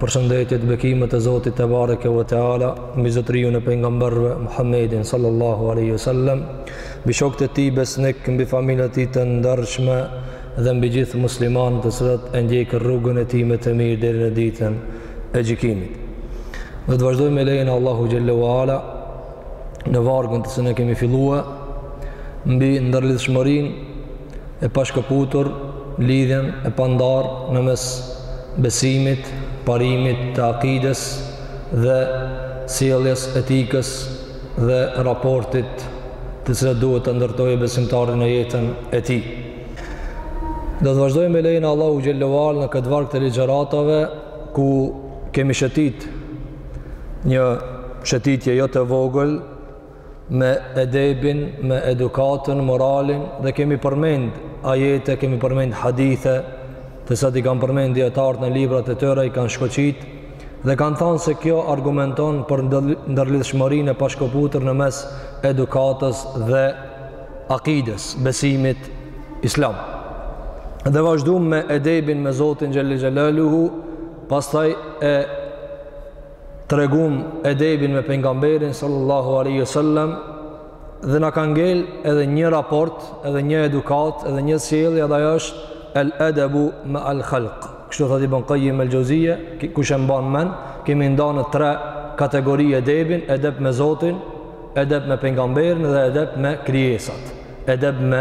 Përshëndetjet, bekimet e Zotit tebareke ve teala mbi zotërinë e pejgamberëve Muhammedin sallallahu alaihi wasallam, mbi shokët e tij besnik, mbi familjen e tij të ndershme dhe mbi gjithë muslimanët të cilët e ndjekin rrugën e tij me të mirë deri në ditën e gjykimit. Do të vazhdojmë me lejen e Allahut xhel-le ue ala në vargun të cilin kemi fillua mbi ndërlidhshmërinë e pashkëputur lidhjen e pandarë në mes besimit, parimit të akides dhe sjelljes etikës dhe raportit të cilat duhet t'i ndërtojë besimtari në jetën e tij. Do të vazhdojmë me lejen e Allahut xhel-le ue ala në këtë varg të ligjëratave ku kemi shëtit një shëtitje jo të vogël me edebin, me edukatën, moralin dhe kemi përmend ajete, kemi përmend hadithe të cilat i kanë përmend dijetarët në librat e tyre i kanë shkoqit dhe kanë thanë se kjo argumenton për ndërlidhshmërinë e pashkëputur në mes edukatës dhe akides, besimit islam dhe vazhdum me edebin me Zotin xhel-le xhelaluhu Pastaj e tregum edebin me pejgamberin sallallahu alaihi wasallam dhe na ka ngel edhe një raport, edhe një edukatë, edhe një sjellje, edhe ajo është el edebu meal khalq. Kështu thotë Ibn Qayyim el-Jauziye, kush e mban mend, kemi nda në tre kategori edebin, edeb me Zotin, edeb me pejgamberin dhe edeb me krijesat. edeb me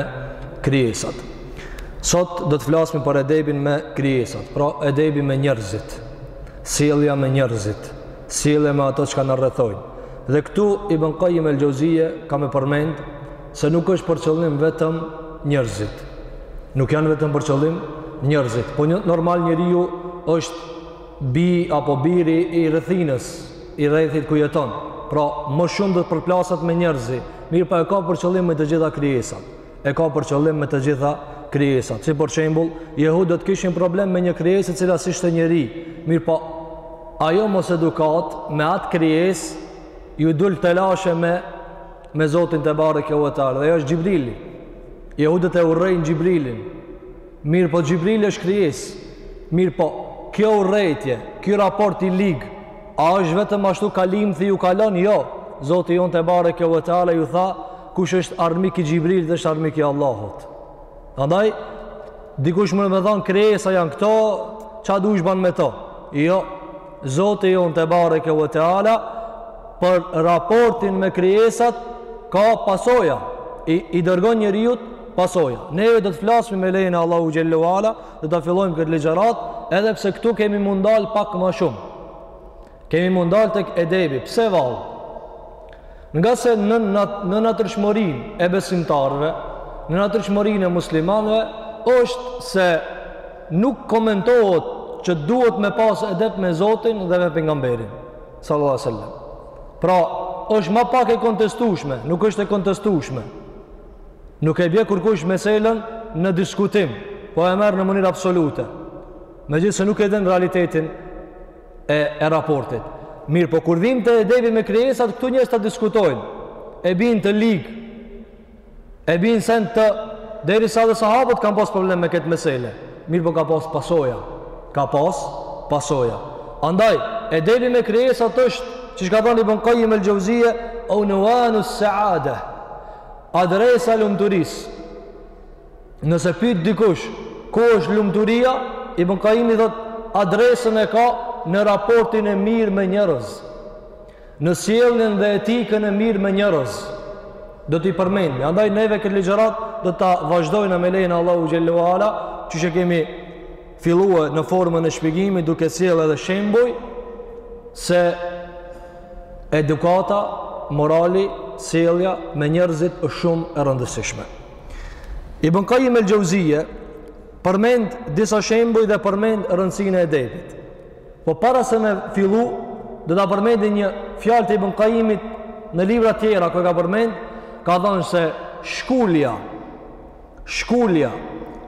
krijesat. Sot do të flasmi për edebin me krijesat, pra edebi me njerëzit, sjellja me njerëzit, sjellja me ato që ka na rrethojnë. Dhe këtu Ibn Qayyim el-Jauziye ka me përmend se nuk është për qëllim vetëm njerëzit. Nuk janë vetëm për qëllim njerëzit, po një normal njeriu është Bij apo biri i rrethinës, i rrethit ku jeton. Pra, më shumë do të përplaset me njerëzi, mirëpo e ka për qëllim me të gjitha krijesat. E ka për qëllim me të gjitha krijesat. Si për shembull, jehudët e kishin problem me një krijesë e cila s'ishte njeri, mirëpo ajo mosedukatë me atë krijesë ju dul telashe me me Zotin tebareke ue teala. Dhe ajo është Xhibrili. Jehudët e urrejnë Xhibrilin. Mirëpo Xhibrili është krijesë. Mirëpo, kjo urrejtje, ky raport i lig, a është vetëm ashtu kalimthi ju kalon? Jo. Zoti jonë tebareke ve teala ju tha, kush është armik i Xhibrilit është armik i Allahut. Andaj dikush mun me thon krijesa janë këto, ça dush bon me to? Jo. Zoti jonë tebareke ve teala për raportin me krijesat ka pasoja i, i dërgon njeriut pasoja neve do të flasmi me lejen e Allahut xhel-le ue ala do ta fillojmë këtë ligjëratë edhe pse këtu kemi me u ndal pak ma shumë kemi me u ndal tek edebi pse vallë Ngase në, në, në natërshmërin e besimtarëve, në natërshmërin e muslimanve, është se nuk komentohet që duhet me pas edeb me Zotin dhe me pejgamberin. Salallahu alejhi ve selem. Pra, është ma pak e kontestushme, nuk është e kontestushme. Nuk e bje kërkush meselën në diskutim, po e merr në mënyrë absolute. Megjithëse nuk e din realitetin e, e raportit. Mirëpo kur vijmë te edebi me krijesat, këtu njerëzit ta diskutojnë. E bijnë të ligë. E bijnë send të... Derisa dhe sahabët kanë pas problem me këtë mesele. Mirëpo ka pas pasoja. Ka pas pasoja. Andaj, edebi me krijesat është, që çka tha Ibn Kajim El Xheuzije, unvanu seade, adresa lumturisë, Nëse pyet dikush ku është lumturia, Ibn Kajimi thotë adresën e ka në raportin e mirë me njerëz. Në sjelljen dhe etikën e mirë me njerëz. Do t'i përmendmi. Andaj neve këtë ligjëratë do ta vazhdojmë me lejen e Allahut xhel-le ue ala, qysh e kemi fillu në formën e shpjegimit duke sjellë edhe shembuj se edukata, morali, sjellja me njerëzit është shumë e rëndësishme. Ibn Kajim El Xheuzije përmend disa shembuj dhe përmend rëndësinë e edebit. Po para se me fillu, do ta përmendi një fjalë të Ibn Kajimit në libra tjera ku e ka përmend, ka thonë se shkulja, shkulja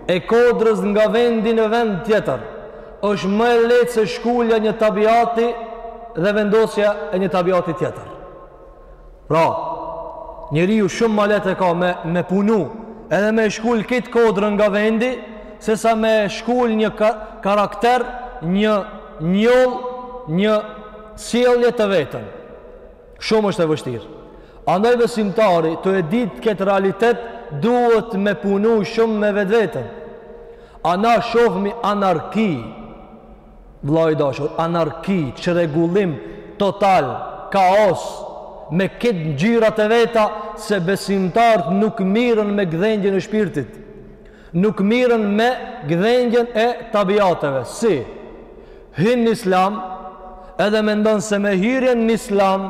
e kodrës nga vendi në vend tjetër, është më e lehtë se shkulja një tabiati dhe vendosja e një tabiati tjetër. Pra, njeriu shumë ma lehtë e ka me me punu, edhe me e shkul qit kodrën nga vendi, sesa me shkul një ka, karakter, një njollë, një sjellje të vetën. Shumë është e vështirë. Andaj besimtari tu e ditë këtë realitet duhet me punu shumë me vetveten. Andaj shofmi anarki Vëlla i dashur, anarki, çrregullim total, kaos me këtë ngjyrat e veta se besimtarët nuk mirren me gdhendjen e shpirtit. Nuk mirren me gdhendjen e tabiateve. Si? Hyn në Islam, edhe mendon se me hyrjen në Islam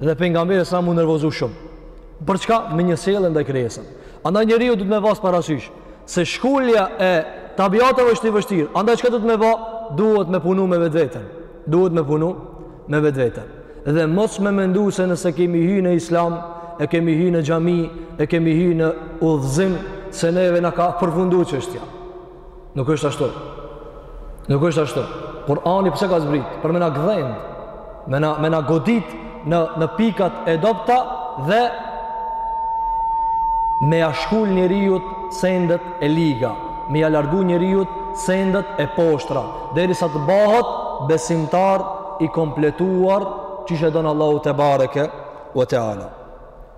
Dhe pejgamberi a.s. u nervozu shumë. Për çka? Me një sjellje ndaj krijesave. Andaj njeriu duhet me pas parasysh se shkulja e tabiateve është i vështirë. Andaj çka duhet me ba? Duhet me punu me vetveten. Duhet me punu me vetveten. Dhe mos me mendu se nëse kemi hy në islam, e kemi hy në xhami, e kemi hy në udhëzim se neve na ka përfundu çështja. Nuk është ashtu. Nuk është ashtu. Kurani pse ka zbrit? Për me na gdhend, me na me na godit në në pikat e dobta dhe me ja shkul njeriut sendet e liga, me ja largu njeriut sendet e poshtra, derisa të bahet besimtar i kompletuar, qysh e don Allahu tebareke ue teala.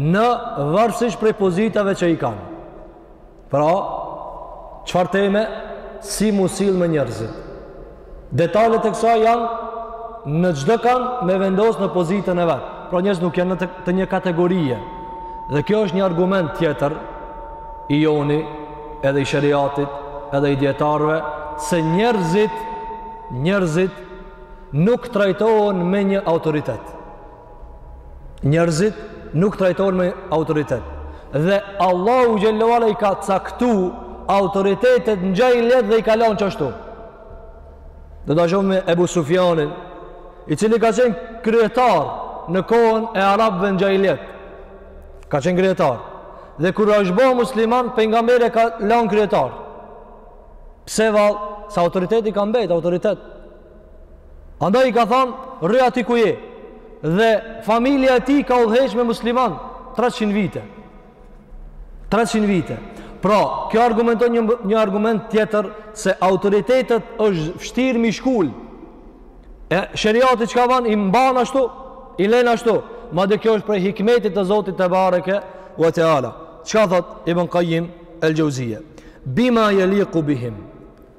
në varësish prej pozitave që i kanë. Pra, çfarë teme, si m'u sill me njerëzit. Detalet e kësaj janë në çdokënd me vendosë në pozitën e vet. Pra njerëzit nuk janë në të një kategorie. Dhe kjo është një argument tjetër i yni edhe i sheriatit edhe i dijetarëve se njerëzit njerëzit nuk trajtohen me një autoritet. njerëzit nuk trajtohen me autoritet. Dhe Allahu Xhelle ue ala i ka caktu autoritetet në xhahilijet dhe i ka lanë qashtu. Do ta shohim me Ebu Sufjanin, i cili ka qenë kryetar në kohën e arabëve në xhahilijet. Ka qenë kryetar. Dhe kur është bo musliman, pejgamberi e ka lanë kryetar. Pse vallë? Se autoriteti ka mbet, autoritet. Andaj i ka thanë, rri aty ku je. Dhe familja e tij ka udhëheq me muslimanë 300 vite. 300 vite. Pra, kjo argumenton një, një argument tjetër se autoritetet është vështirë m'i shkul. E sheriati çka ban, i mban ashtu, i len ashtu. Madje kjo është prej hikmetit të zotit tebareke ue teala. Çka thotë Ibn Kajim el Xheuzije. Bima jeliku bihim.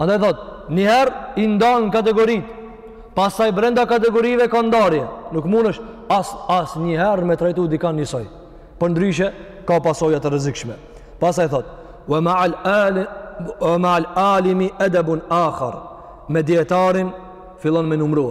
Andaj thotë, njëherë i ndan kategoritë, pastaj brenda kategorive ka ndarje. Nuk mundësh as, as njëherë me trajtu dikan njësoj. Përndryshe, ka pasoja të rrezikshme. Pastaj thotë, wa ma al ali, wa ma al alimi edabun akhar, me dijetarin fillon me numru.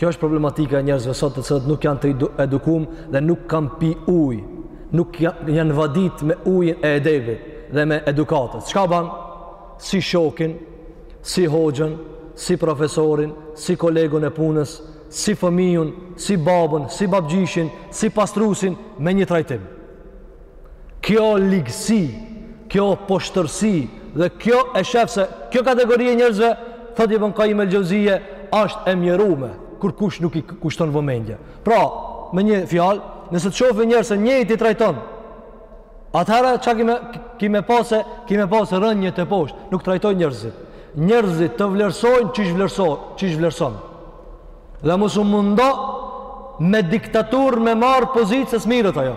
Kjo është problematika e njerëzve sot të cilët nuk janë të edukun dhe nuk kanë pi ujë, nuk janë vadit me ujin e edebit dhe të edukatës. Çka ban? Si shokin, si hoxhën, si profesorin, si kolegun e punës, si fëmijun, si babën, si babgjyshin, si pastrusin, me një trajtim. Kjo ligësi, kjo poshtërsi dhe kjo, e sheh se kjo kategori e njerëzve, thot Ibn Qayyim el-Jauziyje, është e mjerume kur kush nuk i kushton vëmendje. Pra, me një fjalë, nëse të shofin njerëzit se njëjtë i trajton, atëherë çka kim me, kim me pasë, kim me pasë rënie te poshtë, nuk trajton njerëzit. Njerëzit të vlerësojnë qysh i vlerëson, qysh i vlerëson. Dhe mos u mundo me diktaturë me marr pozitë se s'merret ajo.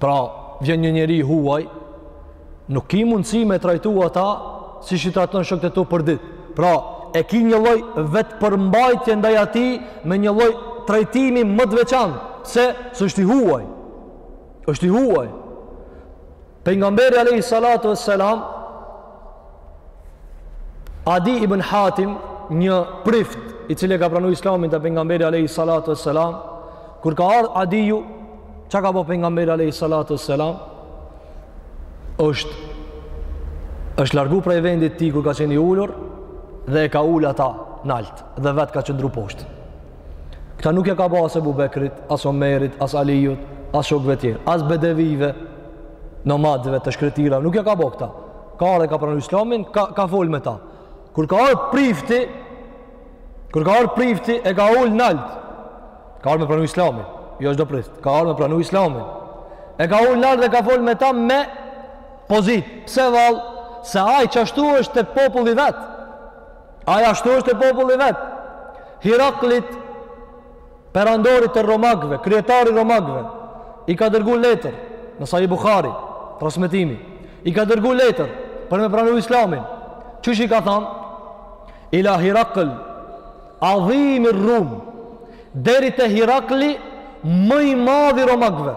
Pra, vjen një njeri i huaj, nuk ki mundësi me e trajtu ata siç i trajton shokët e tu përditë. Pra, e ki një lloj vetëpërmbajtje ndaj atij me një lloj trajtimi më të veçantë, pse? Se është i huaj. është i huaj. Pejgamberi alayhi salatu wassalam Adi ibn Hatim një prift i cili e ka pranu Islamin te pejgamberi alayhi salatu wassalam kur ka ardh Adiu çka ka bo pejgamberi alayhi salatu wassalam është është largu prej vendit të tij kur ka qenë i ulur dhe e ka ul ata nalt dhe vet ka qëndru poshtë këta nuk ja ka ba as Ebu Bekrit as Omerit, as Alijut as shokëve tjerë, as bedevive nomadëve të shkretirave, nuk ja ka bo këta. Ka ardh e ka pranu islamin, ka, ka fol me ta. Kur ka ardh prifti, kur ka ardh prifti, e ka ul nalt. Ka ardh me pranu islamin, jo çdo prift. Ka ardh me pranu islamin. E ka ul nalt dhe ka fol me ta me pozitë. Pse vallë, se aj qashtu është te populli i vet. Aj ashtu është te populli i vet. Hiraklit, Perandorit të Romakëve, kryetarit të Romakëve, i ka dërgu letër në Sahih Buhari, transmetimi. I ka dërgu letër për me pranu Islamin. Qysh i ka than? Ila Hirakl, adhimi Rum, deri te Hirakli, më i madhi i Romakëve.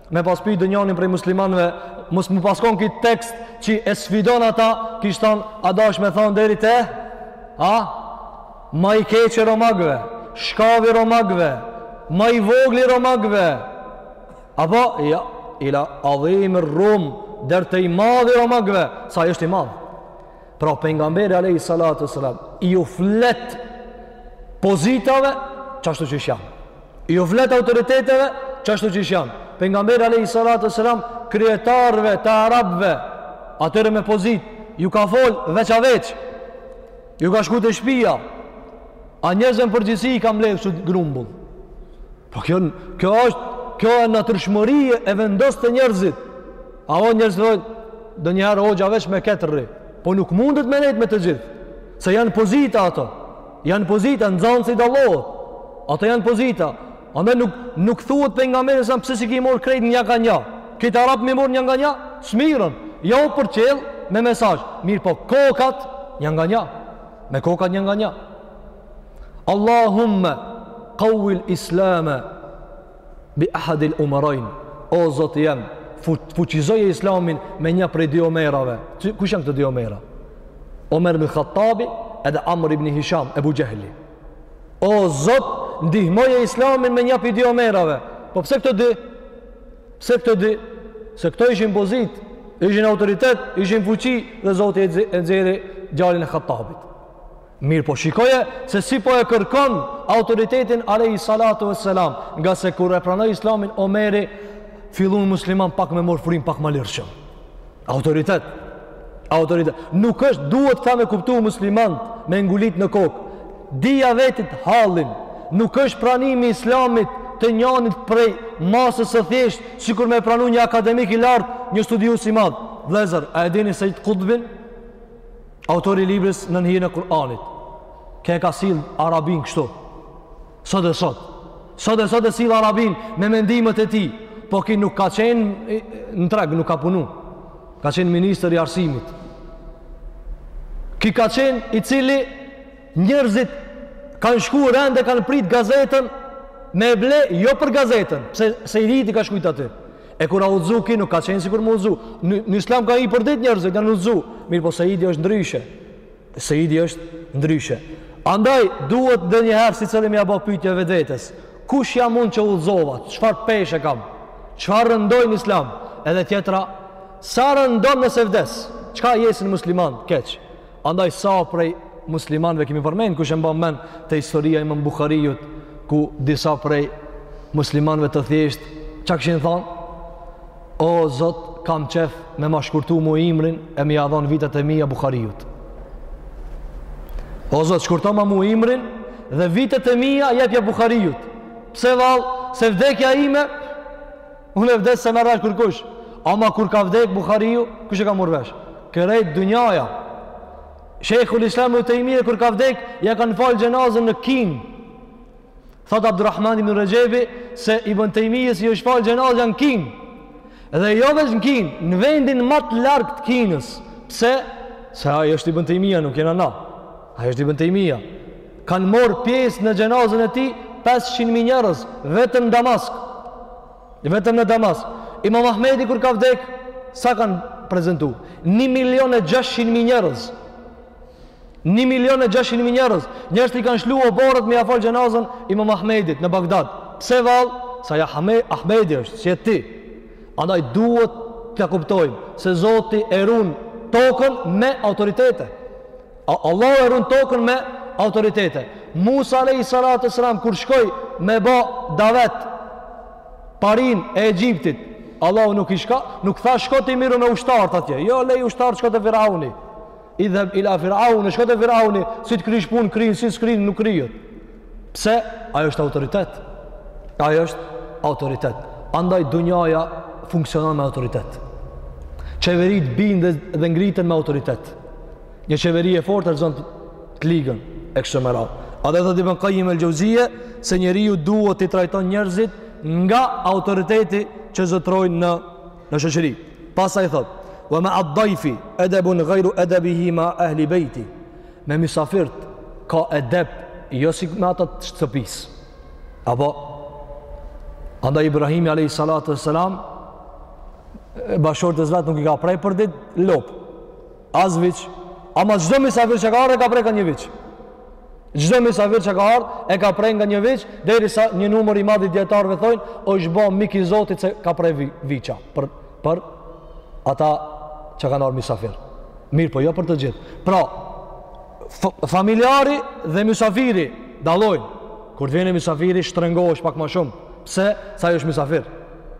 me pas pyt donjanin prej muslimanve, mos me pas kon ky tekst që e sfidon ata, kish than, a dasht me thonë deri te, a, ma i keqi i romakëve, skllavi i romakëve, ma i vogli i romakëve, apo, ja, ila adhimi Rum, der te i madhi i romakëve, se aj është i madh. Pra, pejgamberi alayhi salatu wassalam, iu flet pozitave, qashtu qysh janë. Ju flet autoriteteve qashtu qysh janë. Pejgamberi alayhi salatu wassalam kryetarëve të arabëve, atyre me pozitë, ju ka fol veç a veç, ju ka shku te shpia, a njerëzit n'përgjithësi i ka mbledh si grumbull. Po kjo, kjo është, kjo natyrshmëri e vendosur te njerëzit. A po njerëzit dojnë, dojnë njëherë hoxha veç me këta rri, po nuk mundet me nejtë me të gjithë, se janë pozita ato. Janë pozita, në zan si dallohet. Ata janë pozita. Andaj nuk, nuk thuhet për nga mërë, nësëm pëse si ki morë krejt një ka një. Këtë arabë me i marrë një nga një, smirën. Jo, përcjell me mesazh. Mirëpo, kokat një nga një. Me kokat një nga një. Allahumme, kavvil islame, bi ahadi el-umerejn o zoti im fuqizoje islamin me një prej dy omerave kush janë këto dy omera omer ibn hattabi edhe amr ibn hisham ebu xhehli o zot ndihmoje islamin me një prej dy omerave po pse këto dy pse këto dy se këto ishin pozitë ishin autoritet ishin fuqi dhe zoti e nxjerri djalin e hattabit Mirëpo shikoje se si po e kërkon autoritetin alejhi salatu ve selam ngase kur e pranoi islamin Omeri fillun muslimanët pak me marrë frymë pak ma lirshëm. Autoritet. Autoritet. Nuk është duhet këta me kuptu muslimanët me e ngulit në kokë. Dija vetit hallin. Nuk është pranimi i islamit të njanit prej masës së thjeshtë sikur me pranu një akademik i lartë një studius i madh. Vllezër, a e dini Sejid Kutbin? Autori i librit Nën hijen e Kur'anit. Ky e ka sjell Arabinë kështu. Sot e sot. Sot e sot e sjell Arabinë me mendimet e tij. Po ky nuk ka qenë në treg, nuk ka punu. Ka qenë ministër i arsimit. Ky ka qenë i cili njerëzit kanë shku rend e, kanë prit gazetën me e ble, jo për gazetën, se, Sejidi ka shkrujt aty. E kur âsht udhëzu ky nuk ka qenë sikur me u udhëzu. Në, në islam ka hi përditë njerëz, janë udhëzu. Mirëpo Sejidi është ndryshe. Sejidi është ndryshe. Andaj, duhet ndonjëherë secili me ia bo pytje vetvetes. Kush jam unë që u udhëzova? Çfarë peshe kam? Çfarë rëndoj në islam? Edhe tjetra, sa rëndon nëse vdes? Çka jesin muslimanët? Keq. Andaj sa prej muslimanëve kemi përmend kush e mban mend te historia e imam Buhariut ku disa prej muslimanëve të thjeshtë çka kishin thënë o Zot kam qejf me ma shkurtu mu ymrin e me ia dhon vitet e mia Buhariut. O Zot shkurtoma mu ymrin dhe vitet e mia jepja Buhariut. Pse vallë se vdekja ime Unë e vdes s'e merr vesh kërkush. Ama kur ka vdek Buhariu, kush e ka marr vesh? Krejt dynjaja. Shejhul Islam Ibn Tejmije kur ka vdek, ja kanë fal xhenazën në Kinë. Thot Abdurrahman ibn Rexhebi se Ibn Tejmijes i është fal xhenazja në Kinë. Dhe jo veç në Kinë, në vendin ma të largët të Kinës. Pse? Se ai është Ibn Tejmija, nuk jena na. Ai është Ibn Tejmija. Kanë marrë pjesë në xhenazën e tij 500 mijë njerëz vetëm në Damask. Vetëm në Damask. Imam Ahmedi kur ka vdek, sa kanë prezentu? 1 milion e 600 mijë njerëz. 1 milion e 600 mijë njerëz. Njerëzit i kanë shlu oborret me ia fal xhenazën Imam Ahmedit në Bagdad. Pse vallë? Se aj Ahmedi është, s'je ti. Andaj duhet ta kuptojmë se Zoti e run tokën me autoritete. Allahu e run tokën me autoritete. Musa alayhi salatu selam kur shkoi me ba davet parinë e Egjiptit, Allahu nuk i shka, nuk tha shko ti miru me ushtart atje. Jo, le ushtart shko te Firauni. Idhab ila Firaun, shko te Firauni, si të krysh punë kryn, si s'kryn nuk kryhet. Pse? Ai është autoritet. Ai është autoritet. Andaj dunjaja funksionon me autoritet. Qeveritë bin dhe ngriten me autoritet. Një qeveri e fortë e zënë të ligën e kështu me radhë. Edhe thot Ibn Kajim el-Xhauzije se njeriu duhet t'i trajton njerëzit nga autoriteti që zotërojnë në, në shoqëri. Pastaj thot, ve mea addajfi edebun gajru edebihi ma ehli bejti. Me misafirt ka edeb, jo si me ata t'shtëpisë. Apo, andaj Ibrahimi a.s. Bashkëshortes vet nuk i ka pre për dit, lopë. As viç. Ama çdo mysafir që ka ardh e ka pre nga një viç. Çdo mysafir që ka ardh e ka pre nga një viç, derisa një numër i madh i dijetarëve thojnë, është ba mik i Zotit se ka pre viça për për ata që kanë ardh mysafir. Mirëpo jo për të gjithë. Pra, familjari dhe mysafiri dallojnë. Kur të vjen mysafiri, shtrengohesh pak ma shumë. Pse? Se ai është mysafir.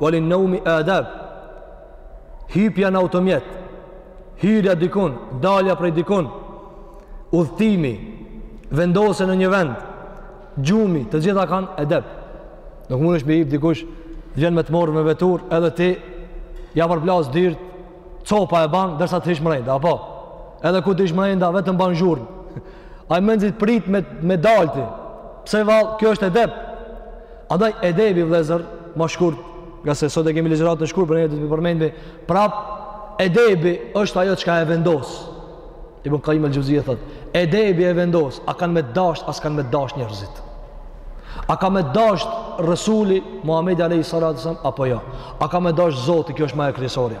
Walin naumi adab. Hipja në automjet, hyrja dikun, dalja prej dikun, udhëtimi, vendosja në një vend, gjumi, të gjitha kanë edep. Nuk mund është me hip dikush, vjen me të marrë me veturë, edhe ti, ja përplas dyrt, copa e ban, derisa të hish mrenda, apo? Edhe kur të hish mrenda, vetëm ban zhurmë. Ai mezi t'pret me, me dal ti. Pse vall, kjo është edep. Andaj edebi vëllezër, ma shkurt, ngase sot e kemi ligjëratën e shkurt, por ne do t'i përmendim prap, edebi është ajo çka e vendos. Ibn Qayyim al-Jauziye thotë, edebi e vendos, a kanë me t'dasht, a s'kanë me t'dasht njerëzit. A ka me t'dasht Resuli Muhamedi alayhi salatu wasallam apo jo? A ka me t'dasht Zoti, kjo është ma e kryesorja.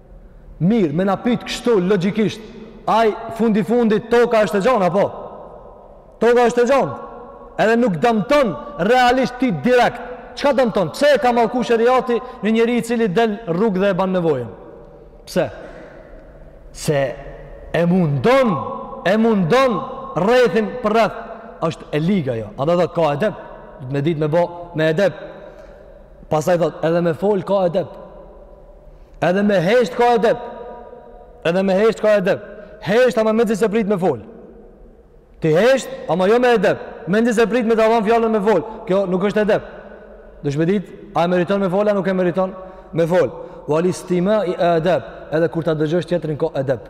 Mirë, me napit kështu logjikisht, ai fundi fundit toka është e gjanë apo? Toka është e gjanë. Edhe nuk dëmton realisht ti direkt. Çka dëmton? Pse e ka mallku sheriati një njeri i cili del rrugë dhe e ban nevojën? Pse? Se e mundon, e mundon rrethin përreth. Është e liga jo. Andaj thotë ka edep? Me ditë me bo me edep. Pastaj thotë, edhe me fol ka edep. Edhe me hesht ka edep. Edhe me hesht ka edep. Hesht ama mezi se prit me fol. Ti hesht ama jo me edep. Mezi se prit me ta dhon fjalën me fol. Kjo nuk është edep. Do me ditë, a e meriton me fol a nuk e meriton me fol. Wal istimai edep. Edhe kur ta dëgjosh tjetrin ka edep.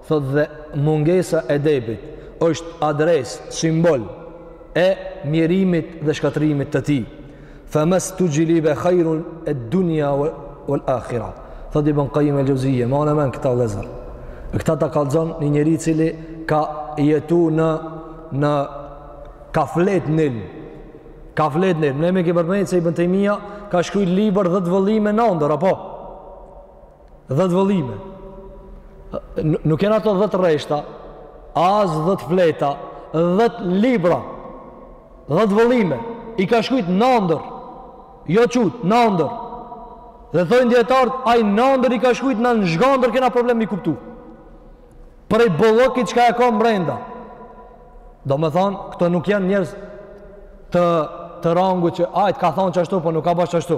thotë dhe mungesa e edebit është adresë, simbol, e mjerimit dhe shkatërrimit të tij. Fe mestuxhlibe khajru ed-dunja vel akhira. Thotë Ibn Kajim el-Xhevzije, mane n'men këta vllezër. E këta ta kalzon një njeri i cili ka jetu në, në kafilet n'ilm. Kafilet n'ilm. Ne e kemi përmend se Ibn Tejmija ka shkrujt libër dhetë vëllime n'ondërr, apo? Dhetë vëllime. Nuk janë ato dhetë rreshta, as dhetë fleta, dhetë libra, dhetë vëllime. I ka shkrujt n'ondërr, jo çut, n'ondërr. Dhe thojnë dijetarët, ai n'ondërr i ka shkrujt, na n'zhgandërr, kena problem me i kuptu. Prej bollëkit çka e ka mrenda. Domethonë, këto nuk janë njerëz të, të rangut që, ai të ka thonë qashtu, po nuk ka bash qashtu.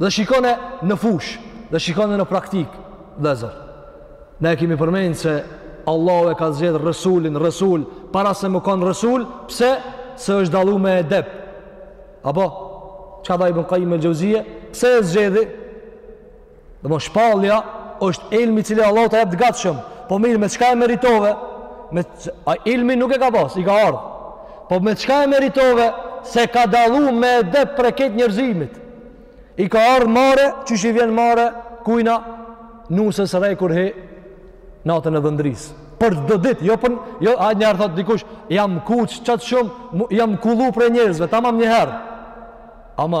Dhe shikone në fushë, dhe shikone në praktikë, vllezër. Ne e kemi përmend se Allahu e ka zgjedh resulin, resul, para se me u konë resul, pse? Se është dallu me edep. Apo, çka tha Ibn Kajim el-Xhevzije, pse e zgjedhi? Dhe më shpalja është ilmi i cili Allahu ta jep të gatshëm, po mirë me çka e meritove, me, ai ilmin nuk e ka pas, i ka ardh. Po me çka e meritove se ka dallu me edep prej krejt njerëzimit? I ka ardh marre, qysh i vjen marre, kujna, nuses re kur hin, natën e dhëndërisë. Për të dëdit, jo për, jo, njëherë thotë dikush, jam kuq, qaq shumë, jam kullu prej njerëzve, tamam njëherë. Ama,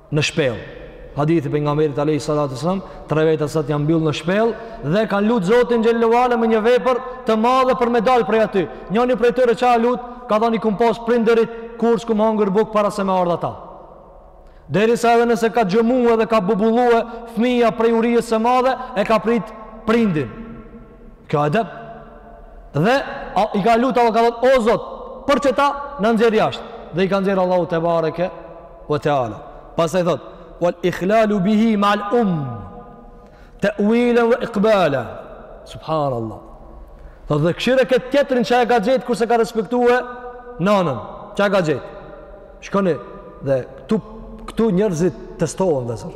në shpellë. Hadithi i pejgamberit alayhi salatu sallam, tre veta sa janë mbyll në shpellë dhe kanë lut Zotin xhelle ve ala me një vepër të madhe për me dal prej aty. Njëri prej tyre ç'ka lut, ka thënë i kom pas prindërit kur s'kom hangër bukë para se me ardh ata. Derisa edhe nëse ka gjëmue dhe ka bubullue fëmija prej urisë së madhe, e ka prit prindin. Kjo edep. Dhe a, i ka lutë Allah ka thonë, o Zot, për qeta na nxjerr jashtë. Dhe i ka nxjerr Allahu tebareke ve teala. Pastaj thotë, wal ikhlalu bihi mal um, teuilen ve ikbala. Subhanallah. Thot, dhe këshire këtë tjetrin ça e ka gjet, kur s'e ka respektue nanën, ça e ka gjet. Shkoni, dhe këtu, këtu njerëzit testohen vëllezër.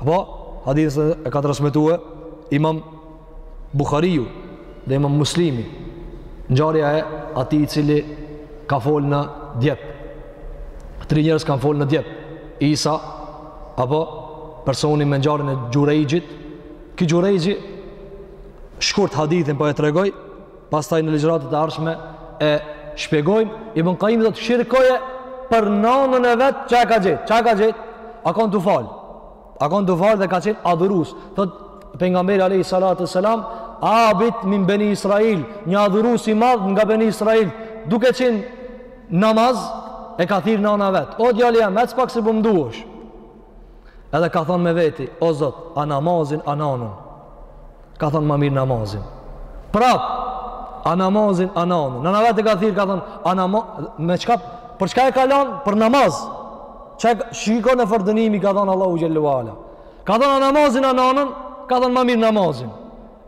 Apo, hadithin e ka transmitue, imam Buhariu dhe imam Muslimi, ngjarja e atij i cili ka fol në djep. Tri njerëz kanë fol në djep. Isa, apo, personi me ngjarjen e Xhurejxhit, ky Xhurejxhi, shkurt hadithin po e tregoj, Pastaj në ligjëratët e ardhshme e shpjegojmë Ibn Qayyim thot shikoje për nanën e vet ça e ka gjet. Çka e ka gjet? A kon tu fal. A kon tu fal dhe ka qenë adhurus. Thot pejgamberi alayhi salatu selam, abid min bani Israil, një adhurus i madh nga bani Israil, duke qenë namaz e ka thirr nana e vet. O djali jam, ec pak se po m'duhesh. Edhe ka thonë me veti, o Zot, a namazin, a nanën. Ka thonë ma mirë namazin. Prap, a namazin, a nanën. Nana vet e ka thirr, ka thonë, a na, me çka, për çka e ka lanë, për namaz. E shikoni çfar dënimi ka dhanë Allahu xhelle ue ala. Ka thonë, a namazin, a nanën, ka thonë ma mirë namazin.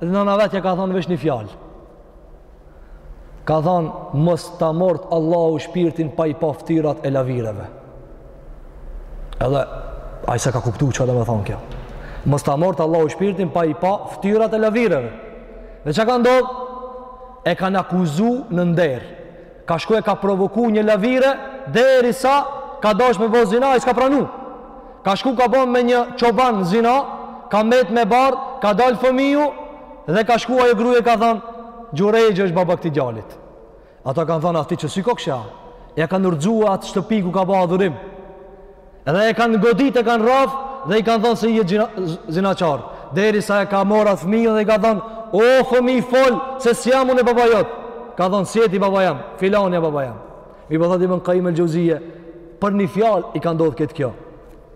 Edhe nana vet i ka thonë veç një fjalë. ka than mos ta mort Allahu shpirtin pa i pa ftyrat e lavireve edhe ai s'e ka kuptu çka do me thonë kjo mos ta mort Allahu shpirtin pa i pa ftyrat e lavireve dhe çka ka ndodh e kanë akuzu në nder ka shku e ka provoku një lavire derisa ka dash me bo zina ai s'ka pranu Ka shku ka bon me një çoban zina, ka met me barr, ka dal fëmiu dhe ka shku ajo gruaja ka thon Xhurejxhi është baba këtij djalit. Ata kanë thënë a ti qësi koksha. Ja kanë rrxu atë shtëpi ku ka bë adhurim. Edhe e kanë godit e kanë rraf dhe i kanë thënë se je zinaqar. Derisa e ka mor ai fëmijën dhe i ka thënë, o fëmi fol se s'jam unë baba jot. Ka thënë, s'je ti baba jam, filani a baba jam. Mi po thot Ibn Qayyim al-Jawziyye, për një fjalë i ka ndodh këtij kjo.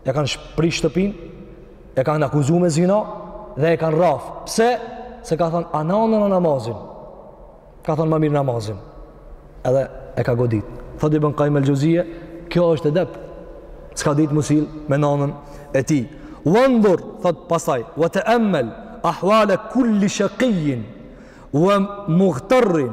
Ja kanë shprish shtëpin, e kanë akuzu me zina dhe e kanë rraf. Pse? Se ka thënë a nanën a namazin. Ka thënë më mirë namazin. Edhe e ka godit. Thot Ibn Qayyim al-Jawziyye, kjo është edep. S'ka dit m'u sill me nanën e tij. Wandur, thot pastaj, wa ta'ammal ahwale kulli shaqiyyin wa mughtarrin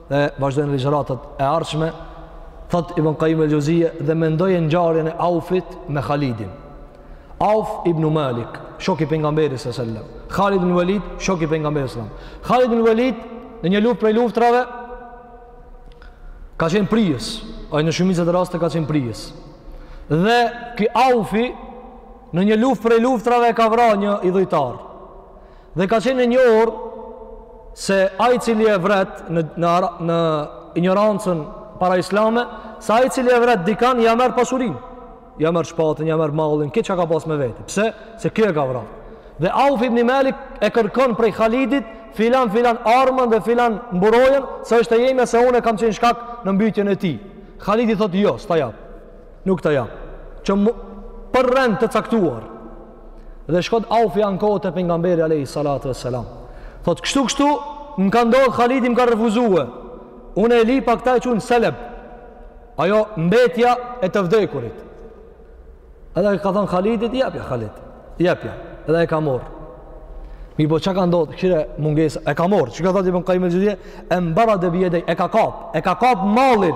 dhe vazhdojnë ligjëratat e ardhshme thot Ibn Kajjim el-Xheuzije dhe mendoje ngjarjen e Aufit me Khalidin Auf ibn Malik shok i pejgamberit sallallahu alaihi wasallam Khalid ibn Walid shok i pejgamberit sallallahu alaihi wasallam Khalid ibn Walid në një luftë prej luftrave ka qenë prijës ai në shumicën e rasteve ka qenë prijës dhe ky Aufi në një luftë prej luftrave ka vra një idhujtar Dhe ka qenë e njohur se ai i cili e vret në në në injorancën paraislame, se ai i cili e vret dikan ja merr pasurinë. Ja merr shpatën, ja merr mallin, këtë çka ka pas me veti. Pse? Se kjo e ka vra. Dhe Auf ibn Malik e kërkon prej Khalidit filan filan armën dhe filan mburojën, se është e jemja se unë e kam qenë shkak në mbytjen e tij. Khalidi thotë jo, s'ta jap. Nuk ta jap. Që për rend të caktuar. Dhe shkon Aufi ankohet te pejgamberi alayhi salatu vesselam. Thot kështu kështu më ka ndodh Khalidi më ka refuzue. Unë e lypa këtë e qujn seleb. Ajo mbetja e të vdekurit. Edhe ka than Khalidit, jepja Khalid. Jepja. Edhe e ka morr. Mirëpo çka ka ndodhur kqyre mungesa? E ka marr. Çka thotë ibn Kajjim el-Xheuzije? Lemma berede bi jedej, e ka kap, e ka kap mallin.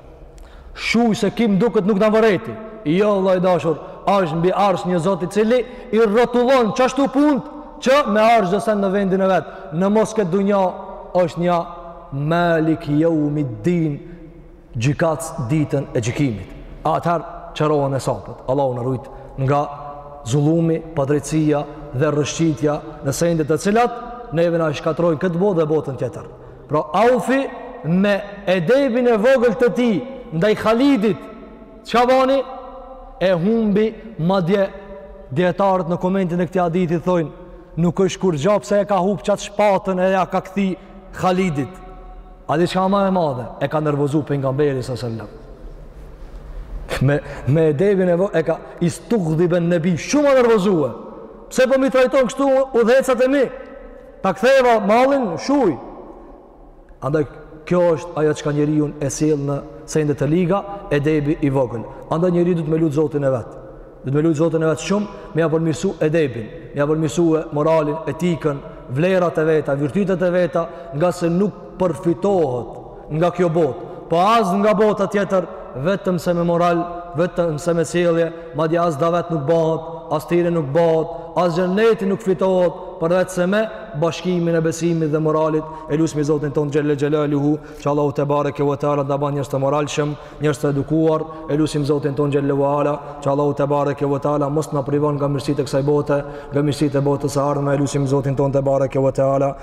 Shuj se kur duket nuk na vërejti. Jo vëllai i dashur, është mbi arsh një Zot i cili i rrotullon qashtu punët që me ardh çdo send në vendin e vet. Në mos në këtë dunja është një Malik Yawmiddin gjykatës ditën e gjykimit. Atëherë qërohen hesapet. Allahu na rujt nga zullumi, padrejtësia dhe rrëshqitja në sende të cilat neve na shkatërrojnë këtë botë dhe botën tjetër. Pra Aufi me edebin e vogël të tij ndaj Khalidit, çka bani? E humbi madje dietarët në komentin e këtij hadithi thonë, nuk është kurgja pse e ka humb qat shpatën e ja ka kthy Khalidit. A di çka ma e madhe? E ka nervozu pejgamberin salallahu alejhi ve selam. Me me edebin e vogël e ka istughdhiben nebi shumë a nervozue. Pse po m'i trajton kështu udhëheqsat e mi? Ta ktheva mallin shuj. Andaj kjo është ajo çka njeriun e sjell në sende të liga edebi i vogël. Andaj njeriu duhet me lut Zotin e vet. Duhet me lut Zotin e vet shumë, me ia përmirësu edebin, me ia përmirësu moralin, etikën, vlerat e veta, virtytet e veta, ngase nuk përfitohet nga kjo botë, po as nga bota tjetër, vetëm se me moral, vetëm se me sjellje, madje as davet nuk bëhet, as thirrje nuk bëhet, as xheneti nuk fitohet, përveç se me bashkimin e besimit dhe moralit, e lusim Zotin tonë xhel-le xhelaluhu, që Allahu tebareke ve teala na ban njerëz të moralshëm, njerëz të edukuar, e lusim Zotin tonë xhel-le ve ala, që Allahu tebareke ve teala mos na privon nga mirësitë e kësaj bote, nga mirësitë e botës së ardhme, e lusim Zotin tonë tebareke ve teala,